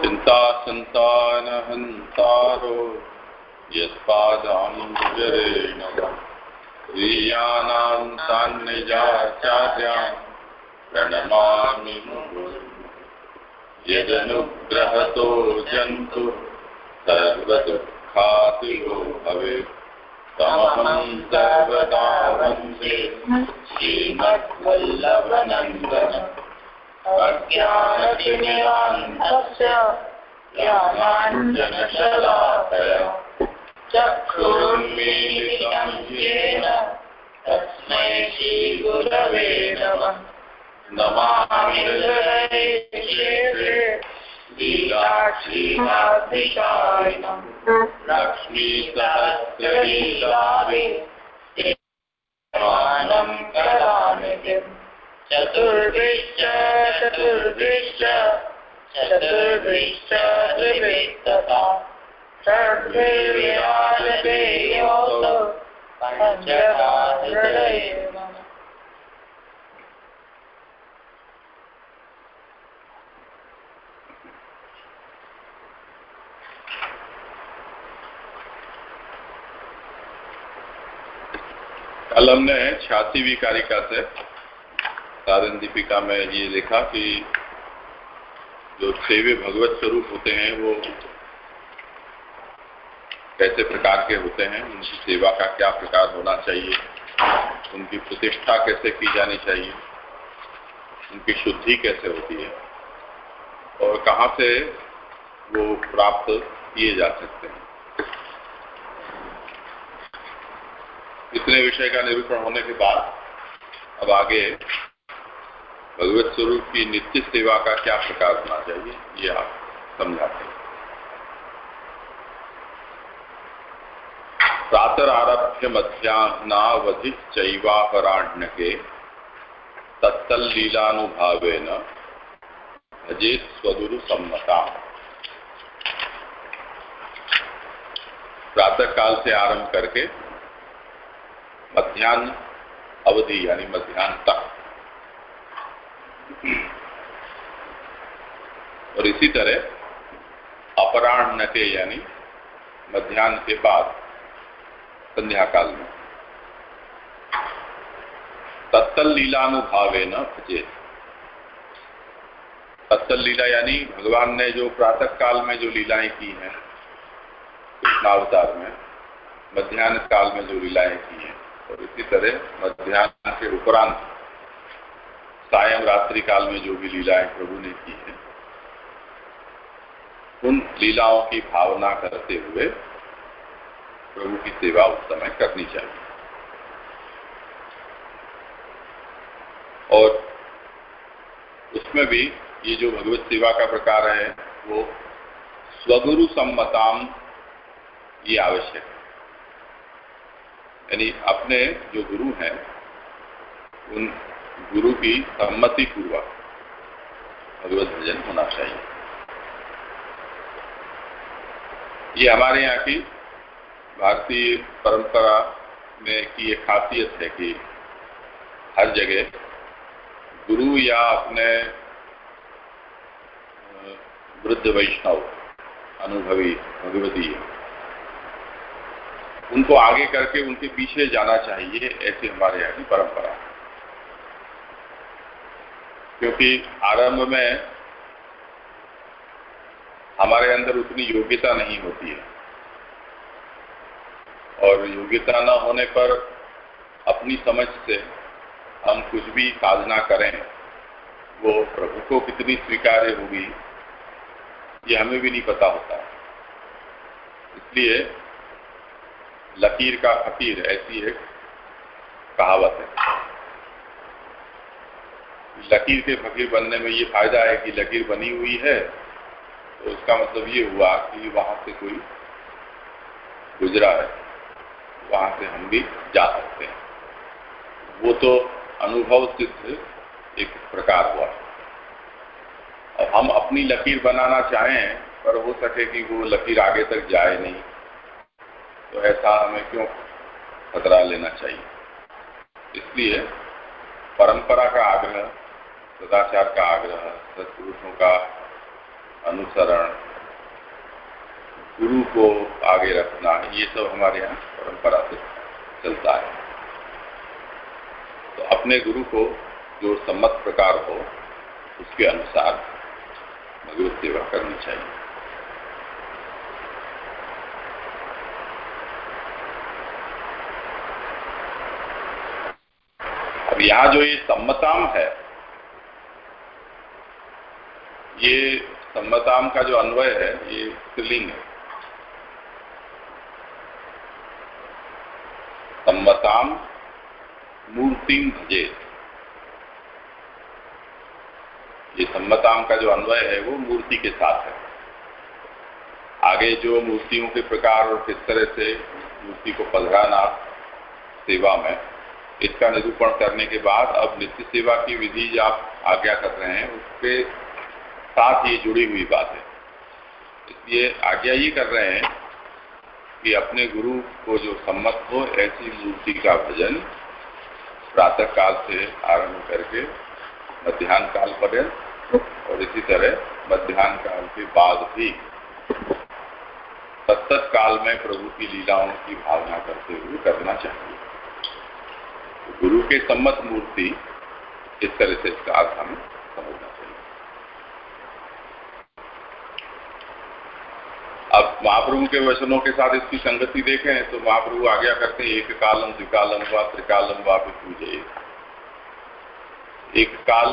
चिंता संतान हंतारो यत्पादाम्बुजरेण प्रियाणां तान्निजाचार्यान् प्रणमामि यदनुग्रहतो जन्तु सर्वदुःखातिगो भवेत्। तमहं सर्वदा वंदे श्रीमद्वल्लभनन्दन अज्ञानतिमिरान्धस्य ज्ञानाञ्जनशलाकय चक्षुरुन्मीलितं येन तस्मै श्रीगुरवे नमः। नमामि चतुर्भिश्च चतुर्भिश्च चतुर्भिश्च योऽसौ पञ्चदा हृदये कल हमने से साधन दीपिका, में ये लिखा कि जो सेवे भगवत स्वरूप होते हैं, वो कैसे प्रकार के होते हैं, उनकी सेवा का क्या प्रकार होना चाहिए, उनकी प्रतिष्ठा कैसे की जानी चाहिए, उनकी शुद्धि कैसे होती है, और कहाँ से वो प्राप्त किए जा सकते हैं। इतने विषय का निरूपण होने के बाद, अब आगे भगवत स्वरूप की नित्य सेवा का क्या प्रकार होना चाहिए, ये आप समझाते हैं। प्रातर आरभ्य मध्यान्नावधि चैवापराण्य के तत्तल लीलानुभावे न भजे स्वदुरु सम्मता प्रातः काल से आरंभ करके मध्यान्ह अवधि, यानी मध्यान्ह तक। और इसी तरह अपराह्न के यानी मध्यान्ह के बाद संध्या काल में। तत्तल लीलानुभावे न भजे। तत्तल लीला यानी भगवान ने जो प्रातः काल में जो लीलाएँ की हैं, कृष्णावतार में, मध्यान्ह काल में जो लीलाएँ की हैं, और इसी तरह मध्यान्ह के उपरांत सायं रात्रि काल में जो भी लीलाएँ प्रभु ने की उन लीलाओं की भावना करते हुए प्रभु की सेवा उस समय करनी चाहिए। और उसमें भी ये जो भगवत सेवा का प्रकार है, वो स्वगुरु सम्मताम ये आवश्यक है। यानी अपने जो गुरु हैं, उन गुरु की सम्मति पूर्वक भगवत भजन होना चाहिए। ये हमारे यहाँ की भारतीय परंपरा में की एक खासियत है कि हर जगह गुरु या अपने वृद्ध वैष्णव, अनुभवी, भगवती उनको आगे करके उनके पीछे जाना चाहिए, ऐसी हमारे यहाँ की परंपरा क्योंकि आरंभ में हमारे अंदर उतनी योग्यता नहीं होती है। और योग्यता न होने पर अपनी समझ से हम कुछ भी साधना करें, वो प्रभु को कितनी स्वीकार्य होगी, ये हमें भी नहीं पता होता। इसलिए लकीर का फकीर ऐसी एक कहावत है। लकीर के फकीर बनने में ये फ़ायदा है कि लकीर बनी हुई है तो उसका मतलब ये हुआ कि वहाँ से कोई गुजरा है, वहाँ से हम भी जा सकते हैं। वो तो अनुभव सिद्ध एक प्रकार हुआ। अब हम अपनी लकीर बनाना चाहें, पर हो सके कि वो लकीर आगे तक जाए नहीं तो ऐसा हमें क्यों खतरा लेना चाहिए? इसलिए परंपरा का आग्रह, सदाचार का आग्रह, सत्पुरुषों का अनुसरण गुरु को आगे रखना, ये सब हमारे यहाँ परंपरा से चलता है। तो अपने गुरु को जो सम्मत प्रकार हो, उसके अनुसार भगवत सेवा करनी चाहिए। अब यहाँ जो ये सम्मताम है, ये सम्मताम का जो अन्वय है, ये स्त्रीलिंग है। सम्मताम मूर्ति भजे ये सम्मताम का जो अन्वय है, वो मूर्ति के साथ है। आगे जो मूर्तियों के प्रकार और किस तरह से मूर्ति को पधराना सेवा में, इसका निरूपण करने के बाद अब नित्य सेवा की विधि जो आप आज्ञा कर रहे हैं, उसके साथ ये जुड़ी हुई बात। है इसलिए आज्ञा ये कर रहे हैं कि अपने गुरु को जो सम्मत हो, ऐसी मूर्ति का भजन प्रातः काल से आरंभ करके मध्यान्ह काल पर्यंत और इसी तरह मध्यान्ह काल के बाद भी तत्त काल में प्रभु की लीलाओं की भावना करते हुए करना चाहिए। गुरु के सम्मत मूर्ति इस तरह से इसका अर्थ हमें समझना चाहिए अब महाप्रभु के वचनों के साथ इसकी संगति देखें तो महाप्रभु आज्ञा करते हैं, एक कालम द्विकालम व त्रिकालम व पूजे। एक काल,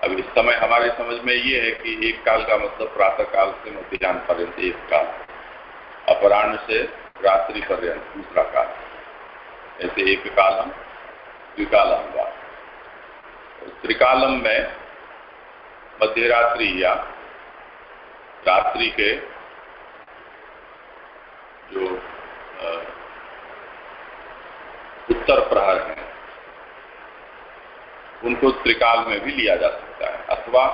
अब इस समय हमारे समझ में ये है कि एक काल का मतलब प्रातः काल से मध्यान्ह पर्यंत, एक काल। अपराह्न से रात्रि पर्यंत, दूसरा काल। ऐसे एक कालम द्विकालम व त्रिकालम में मध्य रात्रि या रात्रि के जो उत्तर प्रहर हैं, उनको त्रिकाल में भी लिया जा सकता है। अथवा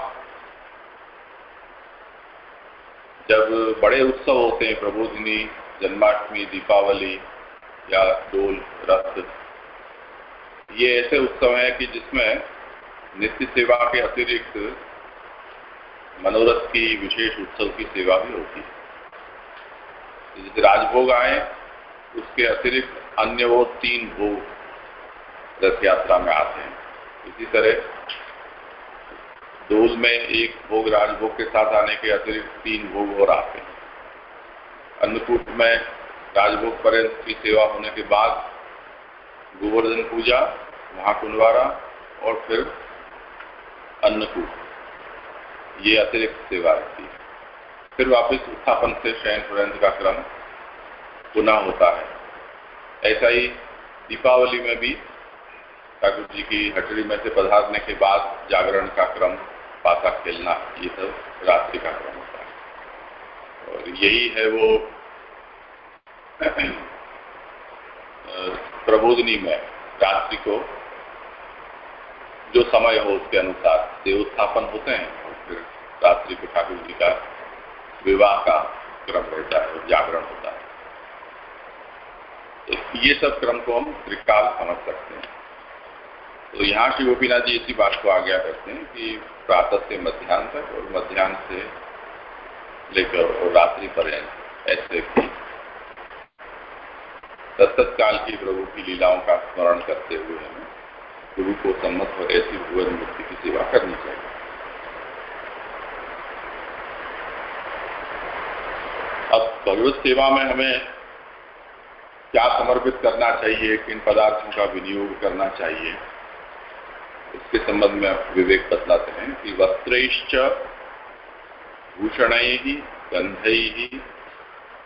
जब बड़े उत्सव होते हैं, प्रबोधिनी, जन्माष्टमी, दीपावली या डोल, रथ, ये ऐसे उत्सव हैं कि जिसमें नित्य सेवा के अतिरिक्त मनोरथ की विशेष उत्सव की सेवा भी होती है। जैसे राजभोग आए, उसके अतिरिक्त अन्य वो तीन भोग रथ यात्रा में आते हैं। इसी तरह डोल में एक भोग राजभोग के साथ आने के अतिरिक्त तीन भोग और आते हैं। अन्नकूट में राजभोग पर्यंत की सेवा होने के बाद गोवर्धन पूजा, महाकुंडवारा और फिर अन्नकूट। ये अतिरिक्त सेवा रहती है। फिर वापस उत्थापन से शयन पर्यंत का क्रम पुनः होता है। ऐसा ही दीपावली में भी ठाकुर जी की हटड़ी में से पधारने के बाद जागरण का क्रम पाता खेलना, ये सब रात्रि का क्रम होता है। और यही है वो प्रबोधनी में रात्रि को जो समय हो उसके अनुसार देवोत्थापन होते हैं। रात्रि को ठाकुर जी का विवाह का क्रम रहता है जागरण होता है। तो ये सब क्रम को हम त्रिकाल समझ सकते हैं। तो यहाँ श्री गोपीनाथ जी इसी बात को आज्ञा करते हैं कि प्रातः से मध्यान्ह तक और मध्यान्ह से लेकर और रात्रि पर्यंत ऐसे भी काल की प्रभु की लीलाओं का स्मरण करते हुए हमें गुरु को सम्मत और ऐसी भुवन मुक्ति की सेवा करनी चाहिए। अब भगवत सेवा में हमें क्या समर्पित करना चाहिए, किन पदार्थों का विनियोग करना चाहिए, इसके संबंध में आप विवेक बतलाते हैं कि वस्त्रैश्च भूषण ही गंध ही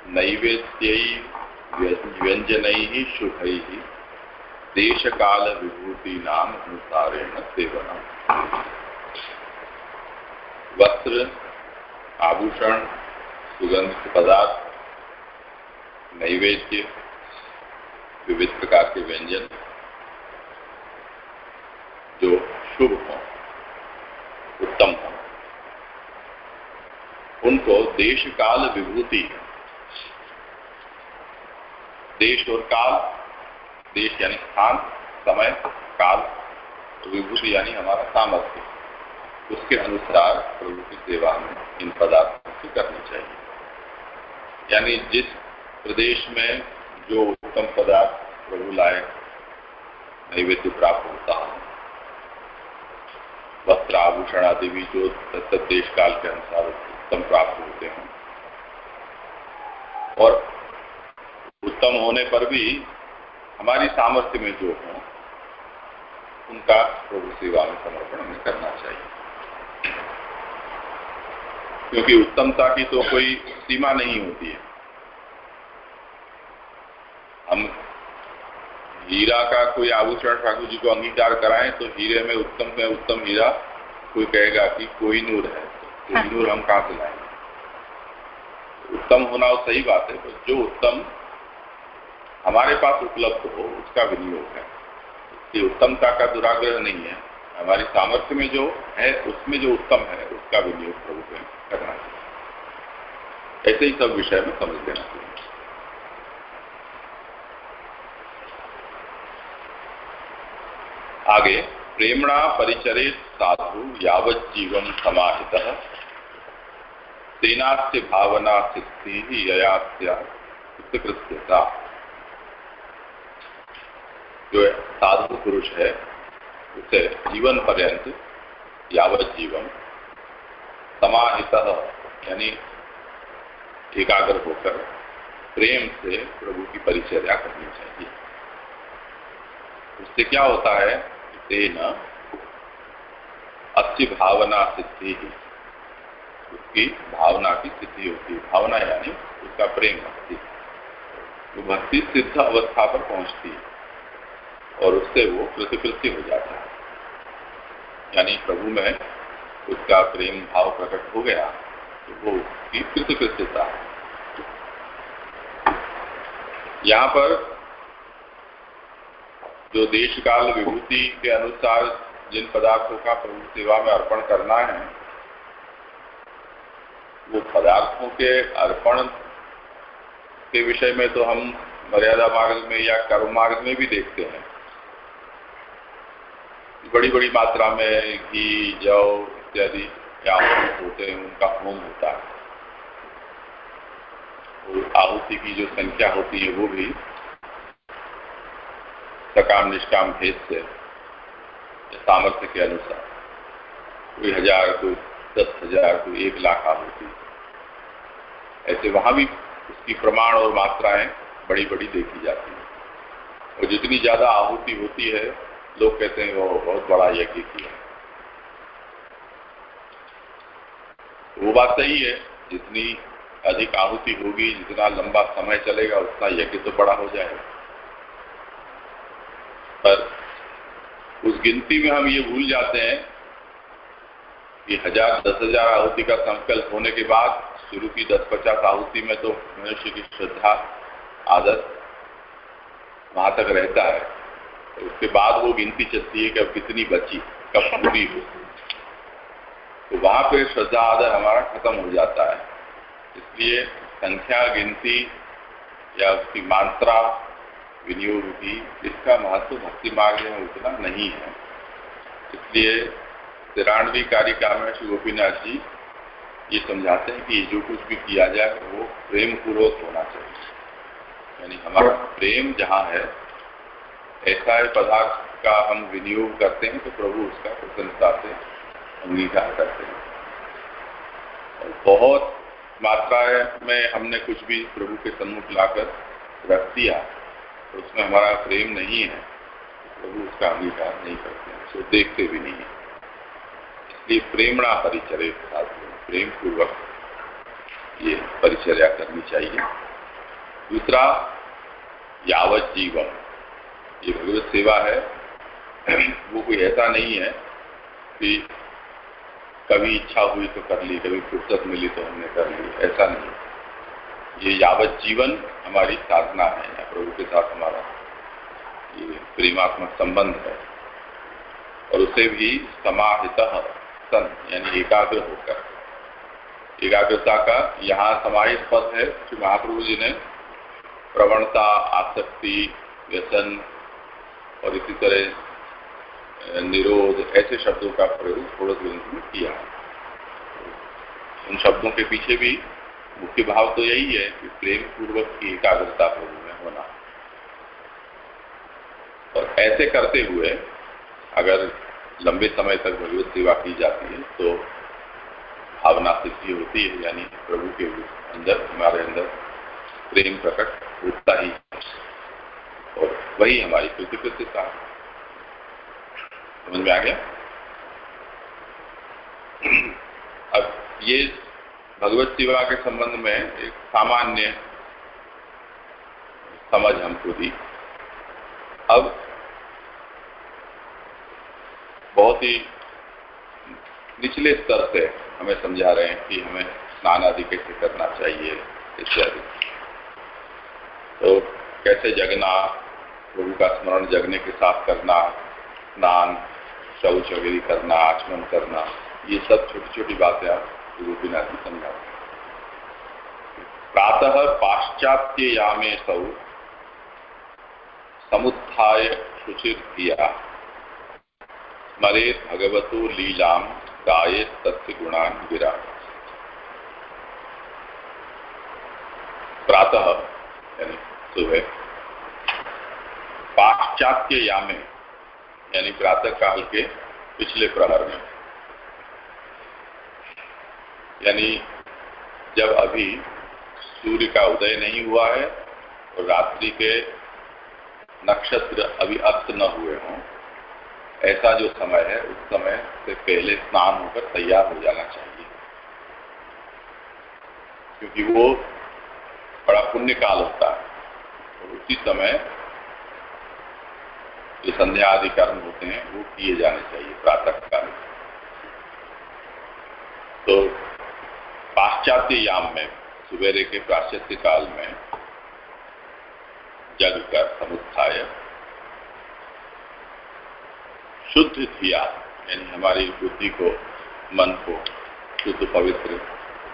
नैवेद्य व्यंजन ही शुभ ही देश काल विभूति नाम अनुसारेण सेवन वस्त्र, आभूषण सुगंध पदार्थ, नैवेद्य, विविध प्रकार के व्यंजन जो शुभ हों, उत्तम हो। उनको देश काल विभूति देश और काल, देश यानी स्थान, समय, काल, विभूति यानी हमारा सामर्थ्य। उसके अनुसार प्रभु की सेवा में इन पदार्थों से करनी चाहिए। यानी जिस प्रदेश में जो उत्तम पदार्थ प्रभु लाए, नैवेद्य प्राप्त होता है। वस्त्र आभूषण आदि भी जो देश काल के अनुसार उत्तम प्राप्त होते हैं। और उत्तम होने पर भी हमारी सामर्थ्य में जो हो, उनका प्रभु सेवा में समर्पण हमें करना चाहिए। क्योंकि उत्तमता की तो कोई सीमा नहीं होती है। हम हीरा का कोई आभूषण ठाकुर जी को अंगीकार कराएँ तो हीरे में उत्तम में उत्तम हीरा कोई कहेगा कि कोई नूर है तो हाँ। नूर हम कहाँ से लाएँगे? उत्तम होना वो सही बात है तो जो उत्तम हमारे पास उपलब्ध हो उसका विनियोग है। ये उत्तमता का दुराग्रह नहीं है। हमारी सामर्थ्य में जो है उसमें जो उत्तम है उसका विनियोग प्रभु में करना चाहिए ऐसे ही सब विषय में समझ लेना चाहिए। आगे, प्रेमणा परिचरित साधु यावत जीवन समाहित। सेनास्य भावना सिद्धि ही ययास्या जो साधु पुरुष है, उसे जीवन पर्यंत यावत जीवन समाहित, यानी एकाग्र होकर प्रेम से प्रभु की परिचर्या करनी चाहिए। उससे क्या होता है? तेन अच्छी भावना सिद्धि ही। उसकी भावना की सिद्धि होती है। भावना यानी उसका प्रेम भक्ति। वो भक्ति सिद्ध अवस्था पर पहुँचती है और उससे वो प्रतिकृति हो जाता है। यानी प्रभु में उसका प्रेम भाव प्रकट हो गया तो वो उसकी है यहाँ पर जो देश काल विभूति के अनुसार जिन पदार्थों का प्रभु सेवा में अर्पण करना है, वो पदार्थों के अर्पण के विषय में तो हम मर्यादा मार्ग में या कर्म मार्ग में भी देखते हैं। बड़ी बड़ी मात्रा में घी, जौ इत्यादि क्या होते हैं उनका होम होता है तो आहुति की जो संख्या होती है वो भी सकाम निष्काम भेद से सामर्थ्य के अनुसार कोई हज़ार कोई दस हज़ार कोई एक लाख आहुति ऐसे वहाँ भी उसकी प्रमाण और मात्राएँ बड़ी बड़ी देखी जाती है। और जितनी ज़्यादा आहुति होती है, लोग कहते हैं, वो बहुत बड़ा यज्ञ किया वो बात सही है, जितनी अधिक आहुति होगी, जितना लंबा समय चलेगा, उतना यज्ञ तो बड़ा हो जाएगा। पर उस गिनती में हम ये भूल जाते हैं कि हज़ार, दस हज़ार आहुति का संकल्प होने के बाद शुरू की दस पचास आहुति में तो मनुष्य की श्रद्धा आदत वहाँ तक रहता है। उसके बाद वो गिनती चलती है कि अब कितनी बची, कब पूरी हो। तो वहाँ पे श्रद्धा आदर हमारा खत्म हो जाता है। इसलिए संख्या, गिनती या उसकी मात्रा, विनियोग भी इसका महत्व भक्ति मार्ग में उतना नहीं है। इसलिए तिरानवी कारिका में श्री गोपीनाथ जी। ये समझाते हैं कि जो कुछ भी किया जाए, वो प्रेम पूर्वक होना चाहिए। यानी हमारा प्रेम जहाँ है, ऐसा पदार्थ का हम विनियोग करते हैं तो प्रभु उसका प्रसन्नता से अंगीकार करते हैं। बहुत मात्रा में हमने कुछ भी प्रभु के सम्मुख लाकर रख दिया तो उसमें हमारा प्रेम नहीं है। प्रभु उसका अंगीकार नहीं करते हैं उसको देखते भी नहीं है। इसलिए प्रेमणा परिचर्य प्रेम पूर्वक ये परिचर्या करनी चाहिए। दूसरा, यावत जीवन। ये भगवत सेवा है। वो कोई ऐसा नहीं है कि कभी इच्छा हुई तो कर ली, कभी फुर्सत मिली तो हमने कर ली। ऐसा नहीं। ये यावत जीवन हमारी साधना है, या प्रभु के साथ हमारा ये प्रेमात्मक संबंध है। और उसे भी समाहित सन, यानी एकाग्र होकर। एकाग्रता का यहाँ समाहित पद है कि महाप्रभु जी ने प्रवणता, आसक्ति, व्यसन और इसी तरह निरोध, ऐसे शब्दों का प्रयोग षोड़श ग्रंथ में किया। है उन शब्दों के पीछे भी मुख्य भाव तो यही है कि प्रेम पूर्वक की एकाग्रता प्रभु में होना। और ऐसे करते हुए अगर लंबे समय तक भगवत सेवा की जाती है तो भावना सिद्धि होती है, यानी प्रभु के अंदर, हमारे अंदर प्रेम प्रकट होता ही और वही हमारी कृतकृत्यता समझ में आ गया? अब ये भगवत सेवा के संबंध में एक सामान्य समझ हमको दी अब बहुत ही निचले स्तर से हमें समझा रहे हैं कि हमें स्नान आदि कैसे करना चाहिए, इत्यादि। तो कैसे जगना, प्रभु का स्मरण जगने के साथ करना, स्नान शौच वगैरह करना, आचमन करना, ये सब छोटी छोटी बातें आप गोपीनाथ जी समझा प्रातः पाश्चात्य यामे सौ, समुत्थाय शुचिर किया स्मरे भगवतो लीलाम गाये तथ्य गुणान गिरा प्रातः, यानी सुबह, पाश्चात्य यामे यानी प्रातः काल के पिछले प्रहर में। यानी जब अभी सूर्य का उदय नहीं हुआ है और रात्रि के नक्षत्र अभी अस्त न हुए हों, ऐसा जो समय है, उस समय से पहले स्नान होकर तैयार हो जाना चाहिए। क्योंकि वो बड़ा पुण्य काल होता है उसी समय जो संध्या आदि कर्म होते हैं, वो किए जाने चाहिए प्रातः काल तो पाश्चात्य याम में, सुबेरे के पाश्चात्य काल में, जग कर समुत्थाय, शुद्ध धिया यानी हमारी बुद्धि को, मन को, शुद्ध, पवित्र,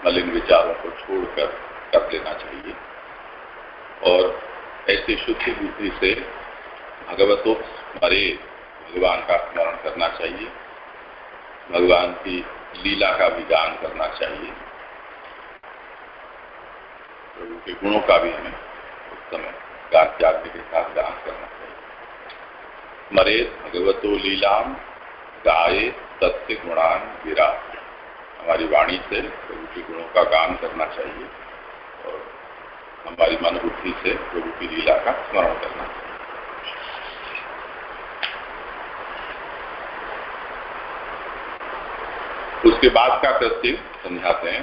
मलिन विचारों को छोड़कर कर लेना चाहिए। और ऐसी शुद्ध बुद्धि से भगवतो मरे भगवान का स्मरण करना चाहिए। भगवान की लीला का भी गान करना चाहिए। प्रभु के गुणों का भी हमें उस समय गान के साथ गान करना चाहिए। मरे भगवतो लीलाम गाये सत्य गुणान गिरा हमारी वाणी से प्रभु के गुणों का गान करना चाहिए और हमारी मन बुद्धि से प्रभु की लीला का स्मरण करना चाहिए। उसके बाद का कृत्य समझाते हैं।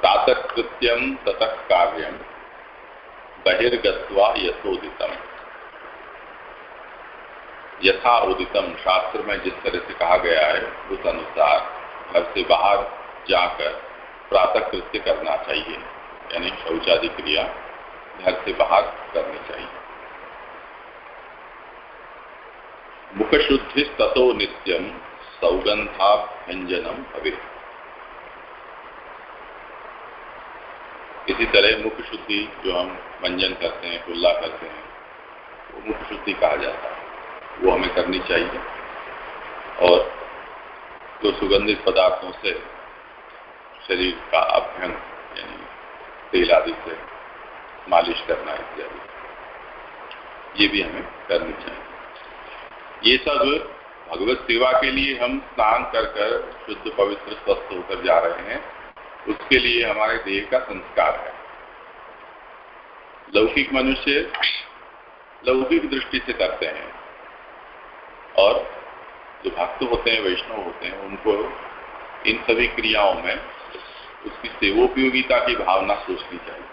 प्रातः कृत्यम ततः कार्यम बहिर्गत्वा यथोदितम। यथा उदितम शास्त्र में जिस तरह से कहा गया है, उस अनुसार घर से बाहर जाकर प्रातः कृत्य करना चाहिए, यानी शौचादि क्रिया घर से बाहर करनी चाहिए। मुख शुद्धि तथो नित्यम सौगंधाभ्यंजनम भवे इसी तरह मुख शुद्धि जो हम मंजन करते हैं कुल्ला करते हैं, वो मुख शुद्धि कहा जाता है। वो हमें करनी चाहिए। और जो तो सुगंधित पदार्थों से शरीर का अभ्यंग, यानी तेल आदि से मालिश करना इत्यादि, ये भी हमें करनी चाहिए। ये सब भगवत सेवा के लिए हम स्नान कर कर शुद्ध, पवित्र, स्वस्थ होकर जा रहे हैं। उसके लिए हमारे देह का संस्कार है। लौकिक मनुष्य लौकिक दृष्टि से करते हैं और जो भक्त होते हैं, वैष्णव होते हैं, उनको इन सभी क्रियाओं में उसकी सेवोपयोगिता की भावना सोचनी चाहिए।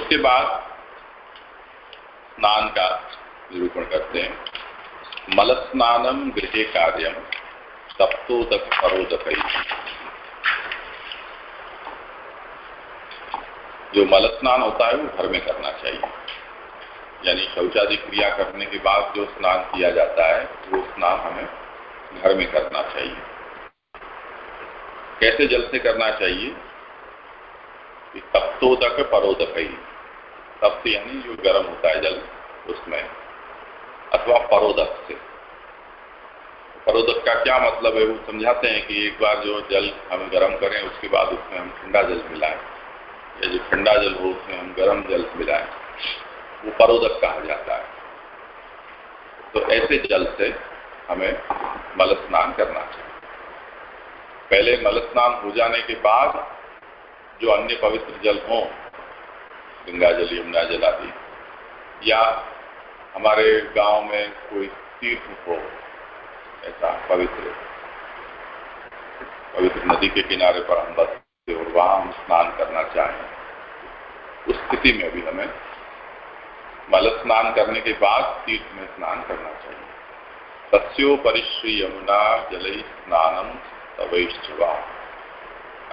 उसके बाद स्नान का निरूपण करते हैं। मल स्नानम गृह कार्यम सप्तोदक परोदक। जो मल स्नान होता है, वो घर में करना चाहिए। यानी शौचादि क्रिया करने के बाद जो स्नान किया जाता है, वो स्नान हमें घर में करना चाहिए। कैसे जल से करना चाहिए? तप्तोदक परोदक। तप्त यानी जो गर्म होता है जल, उसमें। अथवा परोदक से। परोदक का क्या मतलब है, वो समझाते हैं कि एक बार जो जल हम गर्म करें, उसके बाद उसमें हम ठंडा जल मिलाएँ। या जो ठंडा जल हो, उसमें हम गर्म जल मिलाएँ। वो परोदक कहा जाता है। तो ऐसे जल से हमें मल स्नान करना चाहिए। पहले मल स्नान हो जाने के बाद जो अन्य पवित्र जल हों, गंगा जल, यमुना जल आदि, या हमारे गाँव में कोई तीर्थ हो, ऐसा पवित्र पवित्र नदी के किनारे पर हम बसते और वहाँ स्नान करना चाहें, उस स्थिति में भी हमें मल स्नान करने के बाद तीर्थ में स्नान करना चाहिए। तस्ोपरिश्री यमुना जल स्नानम तवैश्चवा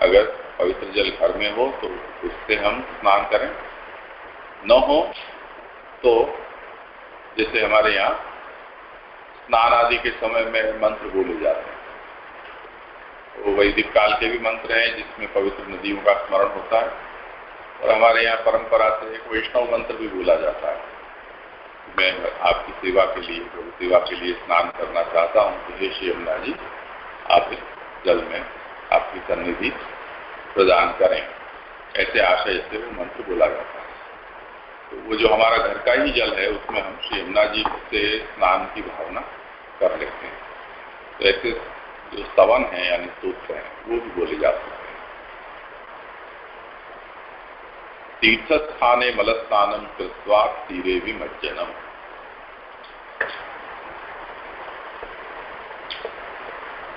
अगर पवित्र जल घर में हो तो उससे हम स्नान करें। न हो तो जैसे हमारे यहाँ स्नान आदि के समय में मंत्र बोले जाते हैं। वो वैदिक काल के भी मंत्र हैं, जिसमें पवित्र नदियों का स्मरण होता है। और हमारे यहाँ परंपरा से एक वैष्णव मंत्र भी बोला जाता है। मैं आपकी सेवा के लिए, प्रभु सेवा के लिए स्नान करना चाहता हूँ। तो हे श्री यमुना जी, आप इस जल में आपकी सन्निधि प्रदान करें। ऐसे आशय से वो मंत्र बोला जाता है। तो वो जो हमारा घर का ही जल है, उसमें हम श्री यमुना जी से स्नान की भावना कर लेते हैं। तो ऐसे जो स्तवन है यानी सूत्र है, वो भी बोले जा सकते हैं। तीर्थ स्थाने मलस्नानम कृत्वा तीरे भी मज्जनम।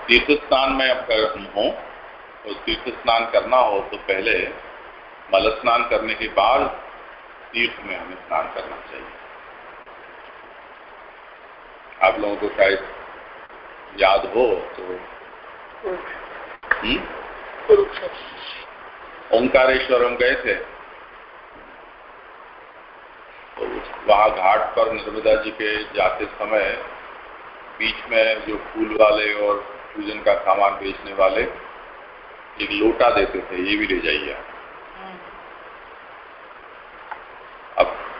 तीर्थ स्नान में अगर हम हो, और तीर्थ स्नान करना हो तो पहले मल स्नान करने के बाद तीर्थ में हमें स्नान करना चाहिए। आप लोगों को शायद याद हो तो हम्म? ओंकारेश्वर हम गए थे। तो वहाँ घाट पर नर्मदा जी के जाते समय बीच में जो फूल वाले और पूजन का सामान बेचने वाले एक लोटा देते थे ये भी ले जाइए अब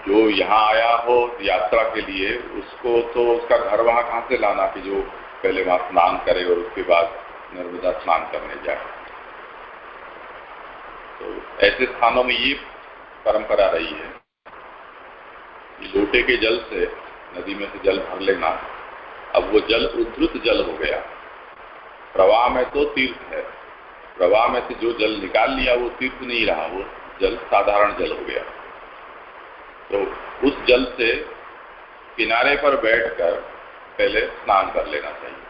जो यहाँ आया हो यात्रा के लिए, उसको तो उसका घर वहाँ कहाँ से लाना कि जो पहले वहाँ स्नान करे और उसके बाद नर्मदा स्नान करने जाए? तो ऐसे स्थानों में ये परंपरा रही है कि लोटे के जल से, नदी में से जल भर लेना। अब वो जल उद्धृत जल हो गया। प्रवाह में तो तीर्थ है। प्रवाह में से जो जल निकाल लिया, वो तीर्थ नहीं रहा। वो जल साधारण जल हो गया। तो उस जल से किनारे पर बैठकर पहले स्नान कर लेना चाहिए।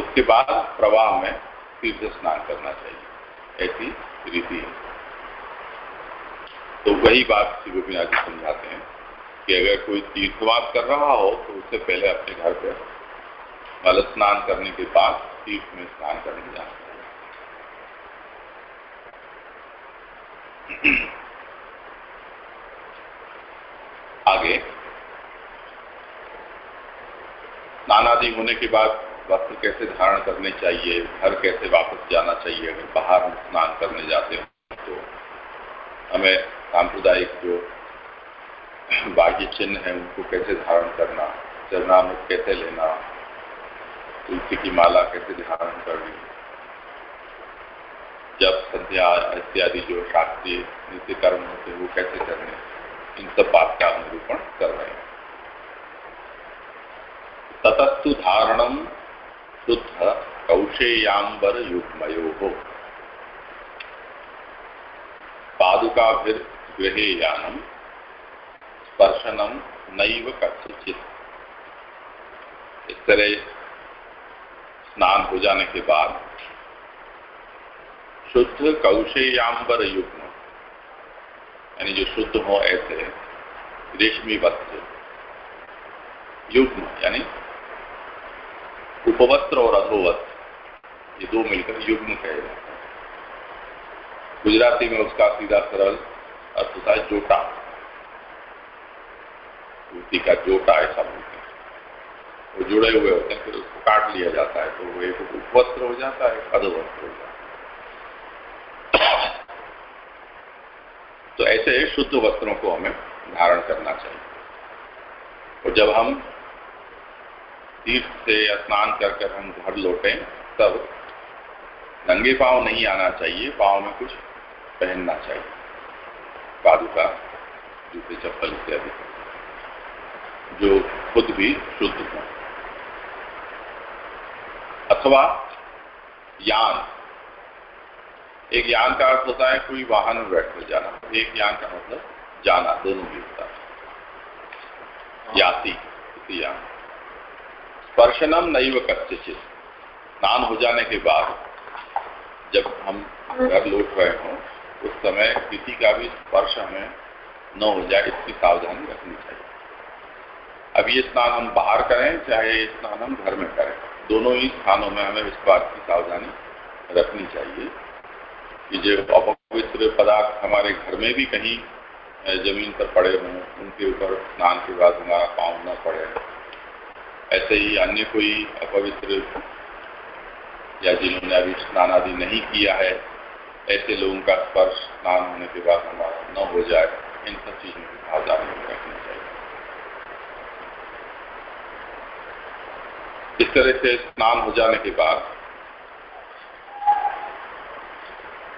उसके बाद प्रवाह में तीर्थ स्नान करना चाहिए। ऐसी रीति है। तो वही बात श्री गोपीनाथ जी समझाते हैं कि अगर कोई तीर्थवास कर रहा हो तो उससे पहले अपने घर पर मल स्नान करने के बाद तीर्थ में स्नान करने जाना आगे। स्नान आदि होने के बाद वस्त्र कैसे धारण करने चाहिए, घर कैसे वापस जाना चाहिए, अगर बाहर स्नान करने जाते हो तो। हमें सांप्रदायिक जो बाह्य चिन्ह है, उनको कैसे धारण करना चरणामुख कैसे लेना, तुलसी की माला कैसे धारण करनी। जब संध्या इत्यादि जो शास्त्रीय नित्य कर्म होते हैं, वो कैसे करने। इन सब बात का निरूपण कर रहे हैं। ततस्तु धारणम शुद्ध कौशेयांबर युग्मयो। हो पादुका फिर गृहेयानम स्पर्शनम नैव कथित इस तरह स्नान हो जाने के बाद शुद्ध कौशेयांबर युग्म यानी जो शुद्ध हो ऐसे रेशमी वस्त्र, युग्म, यानी उपवस्त्र और अधोवस्त्र ये दो मिलकर युग्म कहे जाते हैं। गुजराती में उसका सीधा सरल अर्थ है जोटा। का जोटा ऐसा बोलते हैं। वो जुड़े हुए होते हैं, फिर उसको काट लिया जाता है तो वो एक उपवस्त्र हो जाता है अधोवस्त्र हो जाता है। तो ऐसे शुद्ध वस्त्रों को हमें धारण करना चाहिए। और जब हम तीर्थ से स्नान कर कर हम घर लौटें, तब नंगे पाँव नहीं आना चाहिए, पाँव में कुछ पहनना चाहिए। पादुका जूते चप्पल इत्यादि। जो खुद भी शुद्ध हो। अथवा यान एक यान का अर्थ होता है कोई वाहन में बैठ कर जाना। एक यान का मतलब जाना, दोनों भी होता है। याति यान। स्पर्शनम नैव कच्चित स्नान हो जाने के बाद जब हम घर लौट रहे हों, उस समय किसी का भी स्पर्श हमें न हो जाए, इसकी सावधानी रखनी चाहिए। अब ये स्नान हम बाहर करें, चाहे ये स्नान हम घर में करें। दोनों ही स्थानों में हमें इस बात की सावधानी रखनी चाहिए। कि जो अपवित्र पदार्थ हमारे घर में भी कहीं ज़मीन पर पड़े हों, उनके ऊपर स्नान के बाद हमारा पाँव न पड़े। ऐसे ही अन्य कोई अपवित्र या जिन्होंने अभी स्नान आदि नहीं किया है, ऐसे लोगों का स्पर्श स्नान होने के बाद हमारा न हो जाए। इन सब चीज़ों की सावधानी रखनी चाहिए। इस तरह से स्नान हो जाने के बाद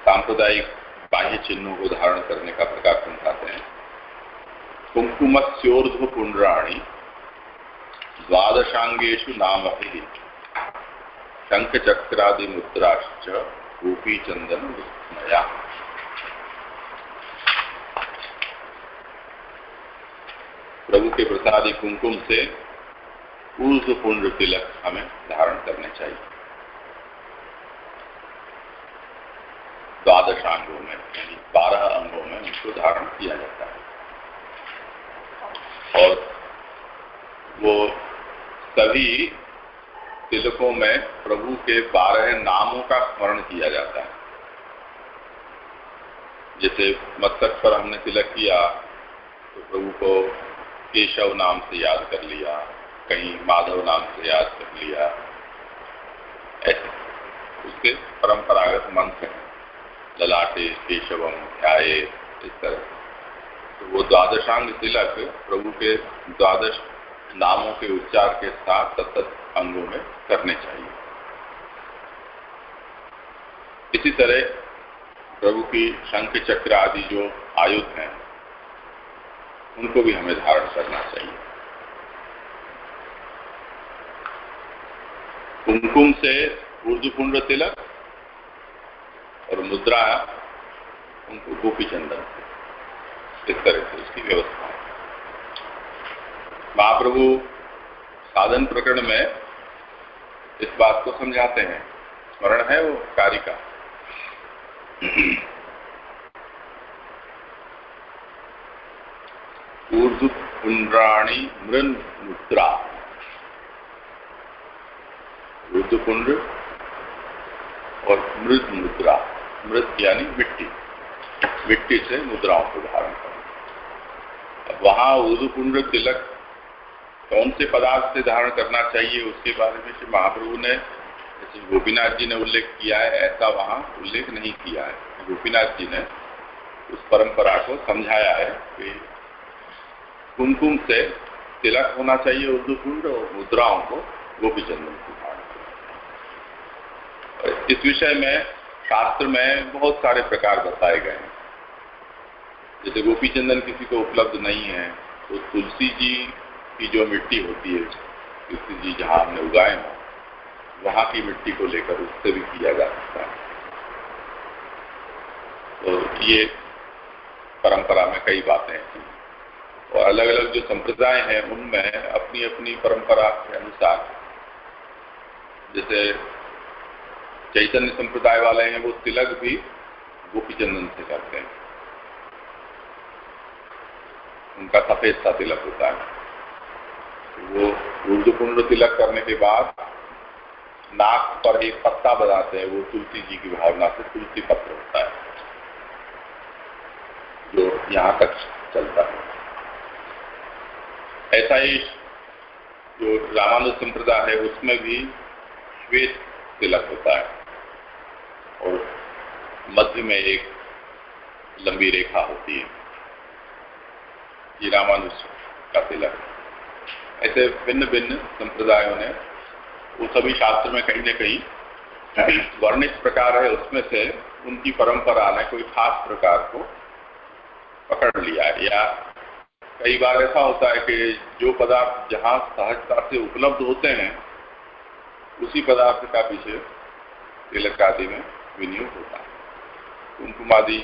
सांप्रदायिक बाह्य चिन्हों को धारण करने का प्रकार समझाते हैं। कुंकुमस्योर्ध्व पुंड्राणी द्वादशांगेशु नाम शंख चक्रादि मुद्राश्च गोपी चंदन विस्मया। प्रभु के प्रसादी कुंकुम से पुण्य तिलक हमें धारण करने चाहिए। द्वादश अंगों में, यानी बारह अंगों में उनको धारण किया जाता है। और वो सभी तिलकों में प्रभु के बारह नामों का स्मरण किया जाता है। जैसे मस्तक पर हमने तिलक किया तो प्रभु को केशव नाम से याद कर लिया, कहीं माधव नाम से याद कर लिया, ऐसे उसके परंपरागत मंत्र हैं। ललाटे, केशवम, ध्याये, इस तरह। तो वो द्वादशांग तिलक प्रभु के द्वादश नामों के उच्चार के साथ सतत अंगों में करने चाहिए। इसी तरह प्रभु की शंख चक्र आदि जो आयुध हैं, उनको भी हमें धारण करना चाहिए। कुमकुम से ऊर्जपुंड तिलक और मुद्रा उनको गोपी चंदन इस तरह से उसकी व्यवस्था है। महाप्रभु साधन प्रकरण में इस बात को समझाते हैं। स्मरण है वो कार्य का। ऊर्जुकुंड्राणी मृन मुद्रा। ऊर्ज और मृद मुद्रा। मृत यानी मिट्टी। मिट्टी से मुद्राओं को धारण करना। वहाँ उदुपुंड तिलक कौन से पदार्थ से धारण करना चाहिए उसके बारे में श्री महाप्रभु ने, जैसे गोपीनाथ जी ने उल्लेख किया है, ऐसा वहाँ उल्लेख नहीं किया है। गोपीनाथ जी ने उस परंपरा को समझाया है कि कुमकुम से तिलक होना चाहिए उर्दू कुंड और मुद्राओं को गोपी चंदन की धारण इस विषय में शास्त्र में बहुत सारे प्रकार बताए गए हैं। जैसे गोपी चंदन किसी को उपलब्ध नहीं है तो तुलसी जी की जो मिट्टी होती है, तुलसी जी जहाँ हमने उगाए हों, वहाँ की मिट्टी को लेकर उससे भी किया जा सकता है। तो ये परंपरा में कई बातें हैं। और अलग अलग जो संप्रदाय हैं, उनमें अपनी अपनी परंपरा के अनुसार, जैसे चैतन्य संप्रदाय वाले हैं, वो तिलक भी गोपी चंदन से करते हैं। उनका सफ़ेद सा तिलक होता है। वो रुद्रपुंड तिलक करने के बाद नाक पर एक पत्ता बनाते हैं, वो तुलसी जी की भावना से तुलसी पत्र होता है, जो यहाँ तक चलता है। ऐसा ही जो रामानुज संप्रदाय है, उसमें भी श्वेत तिलक होता है। और मध्य में एक लंबी रेखा होती है। ये रामानुज का तिलक ऐसे भिन्न भिन्न संप्रदायों ने वो सभी शास्त्र में कहीं न कहीं वर्णित प्रकार है। उसमें से उनकी परंपरा ने कोई खास प्रकार को पकड़ लिया है। या कई बार ऐसा होता है कि जो पदार्थ जहाँ सहजता से उपलब्ध होते हैं, उसी पदार्थ का पीछे तिलक आदि में विनियोग होता। है कुमकुम आदि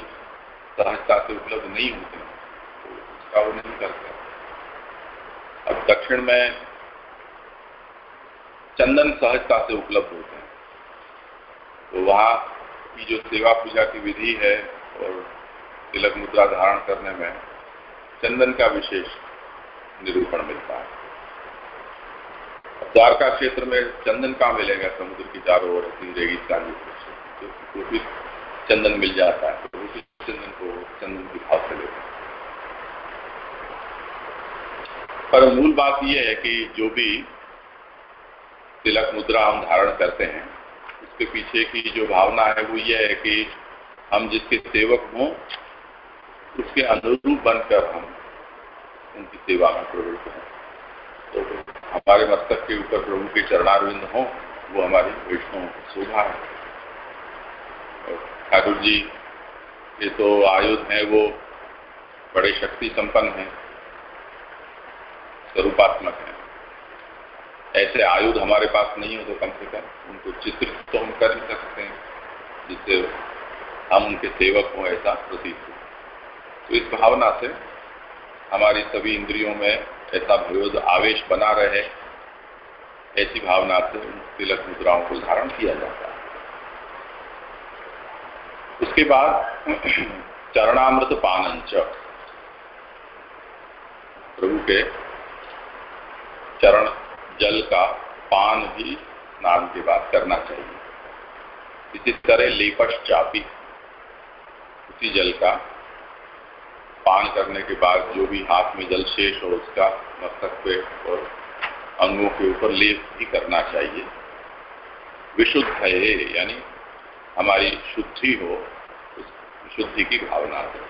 सहजता से उपलब्ध नहीं होते तो उसका वो नहीं करते। अब दक्षिण में चंदन सहजता से उपलब्ध होते हैं। तो वहाँ की जो सेवा पूजा की विधि है और तिलक मुद्रा धारण करने में चंदन का विशेष निरूपण मिलता है। द्वारका क्षेत्र में चंदन कहाँ मिलेगा? समुद्र की चारों ओर ऐसी रेगिस्तानी तो भी चंदन मिल जाता है तो उस चंदन को चंदन की भाव से लेते हैं। पर मूल बात यह है कि जो भी तिलक मुद्रा हम धारण करते हैं, उसके पीछे की जो भावना है वो यह है कि हम जिसके सेवक हों, उसके अनुरूप बनकर हम उनकी सेवा में प्रवृत्त हों। तो हमारे मस्तक के ऊपर प्रभु के चरणारविंद हों, वो हमारी वैष्णव शोभा है। ठाकुर जी, ये तो आयुध है, वो बड़े शक्ति संपन्न हैं, स्वरूपात्मक है। ऐसे आयुध हमारे पास नहीं हो तो कम से कम उनको चित्रित तो हम कर सकते हैं, जिससे हम उनके सेवक हों ऐसा प्रतीत हो। तो इस भावना से हमारी सभी इंद्रियों में ऐसा भयोद आवेश बना रहे, ऐसी भावना से तिलक मुद्राओं को धारण किया जाता है। उसके बाद चरणामृत पानंच प्रभु के चरण जल का पान भी नाम के बाद करना चाहिए। इसी तरह लेपश चापी उसी जल का पान करने के बाद जो भी हाथ में जल शेष हो उसका मस्तक पे और अंगों के ऊपर लेप भी करना चाहिए। विशुद्ध है यानी हमारी शुद्धि हो शुद्धि की भावना से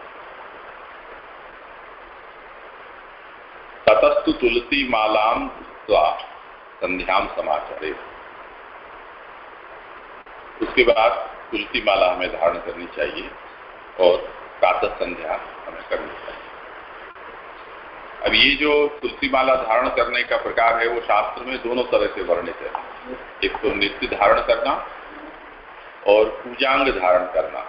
ततस्तु तुलसी मालाम संध्याम समाचारे। उसके बाद तुलसी माला हमें धारण करनी चाहिए और प्रातः संध्या हमें करनी चाहिए। अब ये जो तुलसी माला धारण करने का प्रकार है, वो शास्त्र में दोनों तरह से वर्णित है। एक तो नित्य धारण करना और पूजांग धारण करना।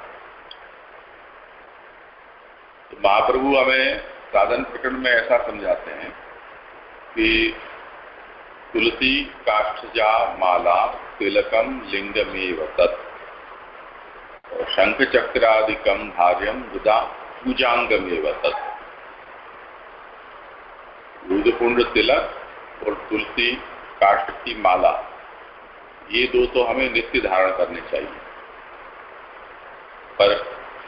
तो महाप्रभु हमें साधन प्रकरण में ऐसा समझाते हैं कि तुलसी काष्ठजा माला, तिलकम, लिंगमेव, तत्। शंख चक्रादिकम, भार्यम बुदा पूजांगमेव, तत्। रुद्रकुंड तिलक और तुलसी, काष्ठ की माला, ये दो तो हमें नित्य धारण करने चाहिए।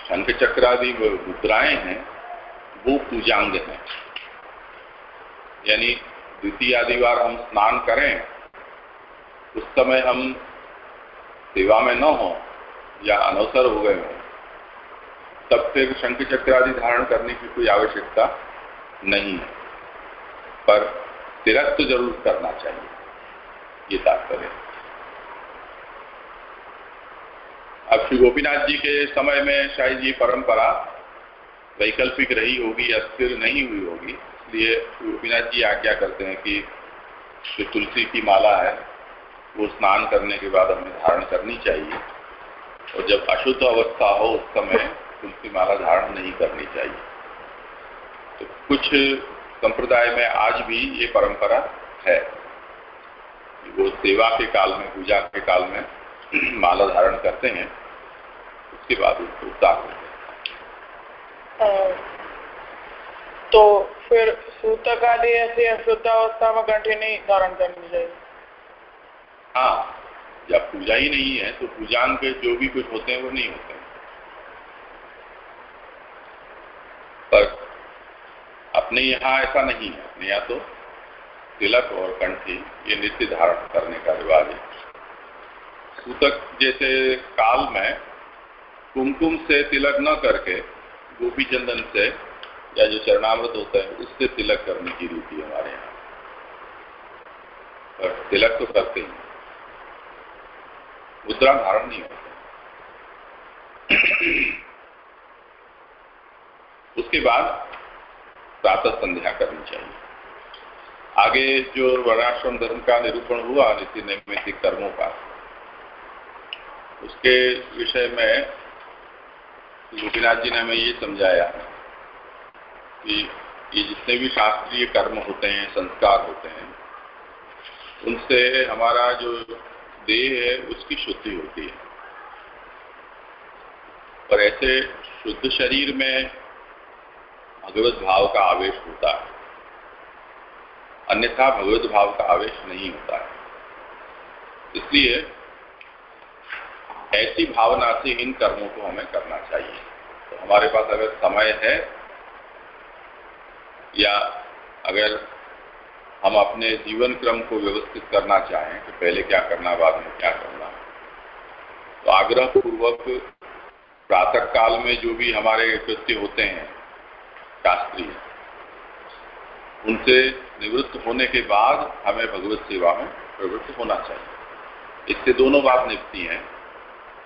शंख चक्रादि मुद्राएँ हैं, वो पूजांग हैं। यानी द्वितीय आदि बार हम स्नान करें, उस समय हम सेवा में न हो या अनवसर हो गए हों, तब फिर शंख चक्र आदि धारण करने की कोई आवश्यकता नहीं है। पर तिरक तो ज़रूर करना चाहिए, ये तात्पर्य अब श्री गोपीनाथ जी के समय में शायद ये परंपरा वैकल्पिक रही होगी या स्थिर नहीं हुई होगी, इसलिए गोपीनाथ जी आज्ञा करते हैं कि जो तुलसी की माला है, वो स्नान करने के बाद हमें धारण करनी चाहिए। और जब अशुद्ध अवस्था हो, उस समय तुलसी माला धारण नहीं करनी चाहिए। तो कुछ संप्रदाय में आज भी ये परंपरा है। वो सेवा के काल में, पूजा के काल में माला धारण करते हैं। उसके बाद उतार देते तो फिर सूतक आदि ऐसी अशुद्ध अवस्था में कंठी नहीं धारण करनी चाहिए। हाँ जब पूजा ही नहीं है तो पूजान के जो भी कुछ होते हैं वो नहीं होते हैं। पर अपने यहाँ ऐसा नहीं है। अपने यहाँ तो तिलक और कंठी ये नित्य धारण करने का रिवाज है। सूतक जैसे काल में कुमकुम से तिलक न करके, गोपी चंदन से, या जो चरणामृत होता है, उससे तिलक करने की रीति हमारे यहाँ। और तिलक तो करते ही मुद्रा धारण नहीं होता। उसके बाद प्रातः संध्या करनी चाहिए। आगे जो वर्णाश्रम धर्म का निरूपण हुआ नीति नैमितिक कर्मों का, उसके विषय में गोपीनाथ जी ने हमें ये समझाया कि ये जितने भी शास्त्रीय कर्म होते हैं, संस्कार होते हैं, उनसे हमारा जो देह है, उसकी शुद्धि होती है। और ऐसे शुद्ध शरीर में भगवत भाव का आवेश होता है। अन्यथा भगवत भाव का आवेश नहीं होता है। इसलिए ऐसी भावना से इन कर्मों को हमें करना चाहिए। तो हमारे पास अगर समय है, या अगर हम अपने जीवन क्रम को व्यवस्थित करना चाहें, कि पहले क्या करना, बाद में क्या करना। तो आग्रह पूर्वक प्रातः काल में जो भी हमारे कृत्य होते हैं, शास्त्रीय, उनसे निवृत्त होने के बाद हमें भगवत सेवा में प्रवृत्त होना चाहिए। इससे दोनों बात निपती हैं।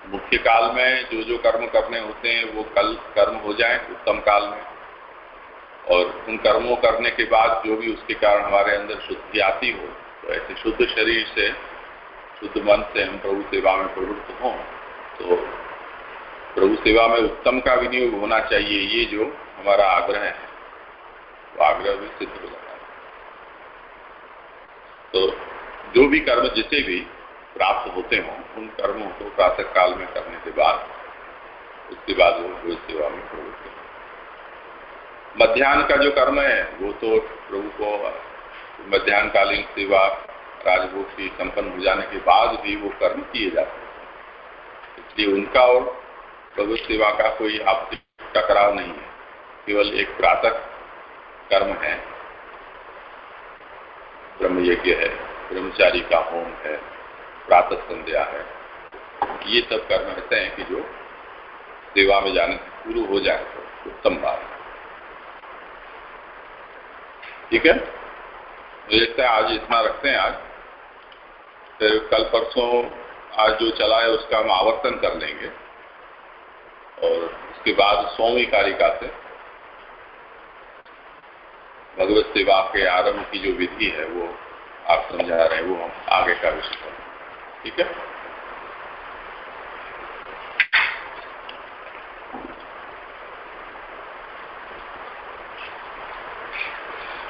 मुख्य काल में जो जो कर्म करने होते हैं, वो कल कर्म हो जाए, उत्तम काल में। और उन कर्मों करने के बाद जो भी उसके कारण हमारे अंदर शुद्धि आती हो तो ऐसे शुद्ध शरीर से, शुद्ध मन से हम प्रभु सेवा में प्रवृत्त हों तो प्रभु सेवा में उत्तम का विनियोग होना चाहिए, ये जो हमारा आग्रह है। वो आग्रह भी सिद्ध हो जाता है। तो जो भी कर्म जिसे भी प्राप्त होते हों, उन कर्मों को प्रातः काल में करने के बाद, उसके बाद वो कोई सेवा में प्रवृत्त मध्यान्ह का जो कर्म है, वो तो प्रभु को, मध्यान्हकालीन सेवा, राजभोग संपन्न हो जाने के बाद भी वो कर्म किए जाते हैं। इसलिए उनका और प्रभु सेवा का कोई आपसी टकराव नहीं है। केवल एक प्रातक कर्म है। ब्रह्म यज्ञ है, ब्रह्मचारी का होम है। प्रातः संध्या है। ये सब कर्म ऐसे हैं कि जो सेवा में जाने से पूर्व हो जाए तो उत्तम बात है। ठीक है? मुझे लगता है आज इतना रखते हैं आज। फिर कल परसों आज जो चला है उसका हम आवर्तन कर लेंगे। और उसके बाद सोमी कारिका से भगवत सेवा के आरंभ की जो विधि है वो आप समझा रहे हैं, वो हम आगे का विषय ठीक है